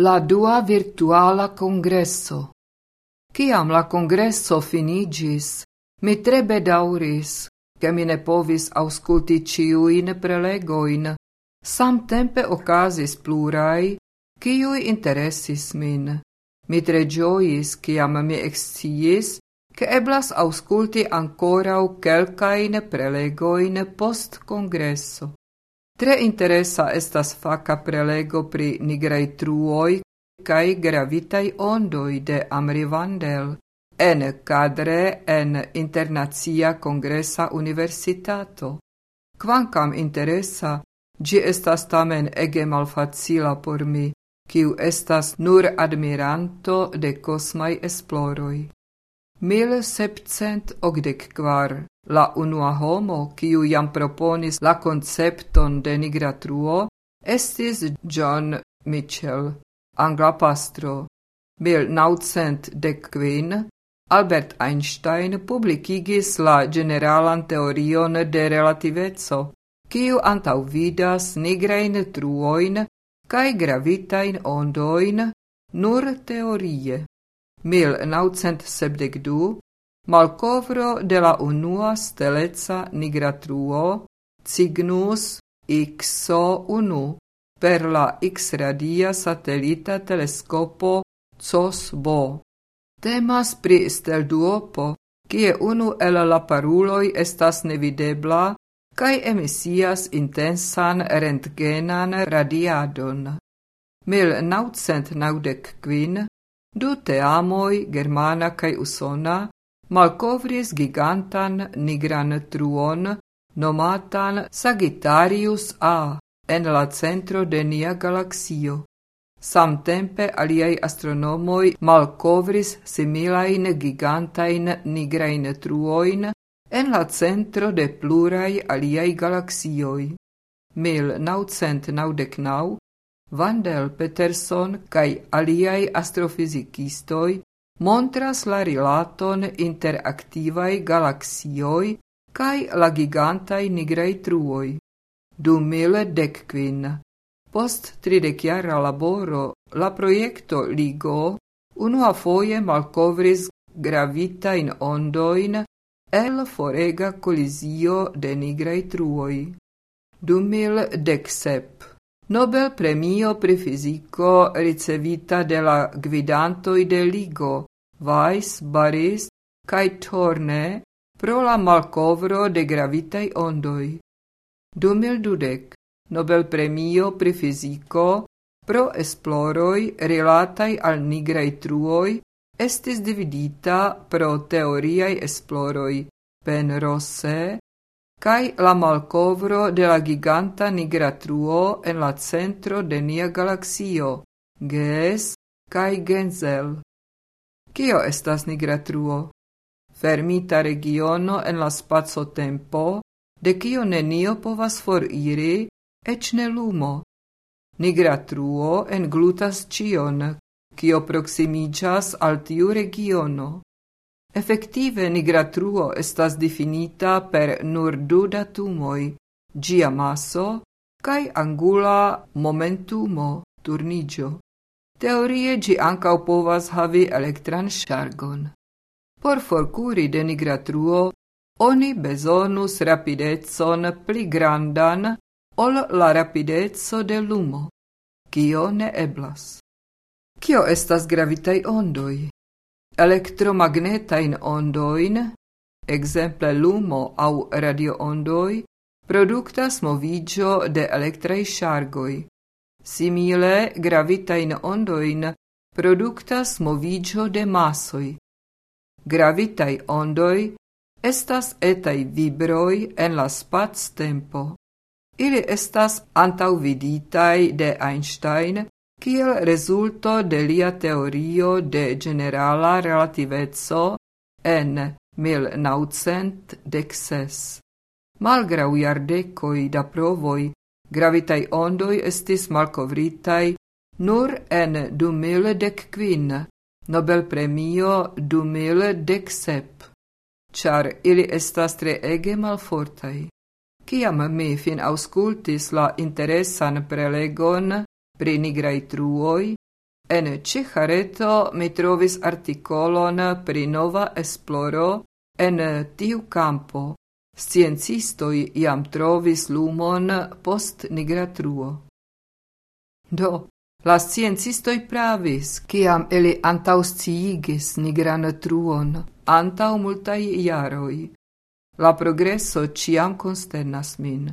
La dua virtuala congresso. Ciam la congresso finigis, mi tre bedauris, che mi ne povis ausculti ciuin prelegoin. Sam tempe ocasis plurai, ciui interessis min. Mi tre giois, ciam mi exciis, che eblas ausculti ancorau quelcain prelegoin post congresso. Tre interesa estas faca prelego pri nigrei truoi cae gravitai ondoi de Amri Vandel en cadre en internacia Congressa universitato. Quancam interesa, gi estas tamen ege malfacila por mi, kiu estas nur admiranto de cosmai esploroi. 1784 la unua homo kiu jam proponis la concepton de nigra truo estis John Mitchell, angla pastro. 1915 Albert Einstein publicigis la generalan teorion de relativezzo, kiu antau vidas nigrain truoin cae gravitain ondoin nur teorie. 1972 Malcovro de la unua steleca nigra truo Cygnus XO1 per la X-radia satelita teleskopo COSBO. Temas pri stelduopo, kie unu el la paruloi estas nevidebla kaj emisias intensan rentgenan radiadon. 1995 du teamoi, germana kaj usona malcovris gigantan nigran truon nomatan Sagittarius A en la centro de nia galaxio. Samtempe aliaj astronomoi malcovris similain gigantain nigrain truoin en la centro de pluraj aliaj galaxioi. 1999 Vandel Peterson kai aliaj astrofizikistoj montras la rilaton inter activai galaksioj kaj la gigantai nigrei truoj. Du mille decquin. Post tridekjara laboro la projekto LIGO unua foie malcovris gravita in ondoin el forega kolizio de nigrei truoj. Du mille decsep. Nobel premio pri fisico ricevita de la gvidantoi de Ligo, Weiss, Baris cae Thorne pro la malkovro de gravitei ondoi. 2012. Nobel premio pri fisico pro esploroi relatai al nigraj truoi estis dividita pro teoriai esploroi Penrose kai la malcovro de la giganta nigra truo en la centro de nia galaxio, Gees kai Genzel. Kio estas nigra truo? Fermita regiono en la spazio tempo, de kio nenio povas foriri, eĉ ne lumo. Nigra truo englutas cion, kio proximigas al tiu regiono. Effektive nigratruo estas definita per nur du datumoi, gia maso cae angula momentumo turnigio. Teorie gi ancau povas havi elektran shargon. Por forcuri de nigratruo, oni bezonus rapidezon pli grandan ol la rapidezzo de lumo, kio ne eblas. Kio estas gravitei ondoi? Elektromagnetajn ondoin, exemple lumo au radioondoj, produktas moviĝo de elektraj ŝargoj. Simile gravitain ondoin produktas movigio de masoj. Gravitai ondoi estas etai vibroi en la spactempo. Ili estas antauviditai de Einstein Kiel rezulto de lia teorio de generala relativezzo en milnaŭcentdekses, Malgrau jardekoj da provoi, gravitai ondoi estis malcovritai nur en du mil dek Nobel premio du mil sep, Char ili estas treege malfortai. Kiam mi fin auscultis la interesan prelegon Prinigrai truoj, en ĉehareto mi trovis artikolon pri nova esploro en tiu campo, Sciencistoj jam trovis lumon post nigra truo. Do, la sciencistoj pravis, kiam ili antaŭsciigis nigran truon antau multai jaroj. La progresso ciam consternas min.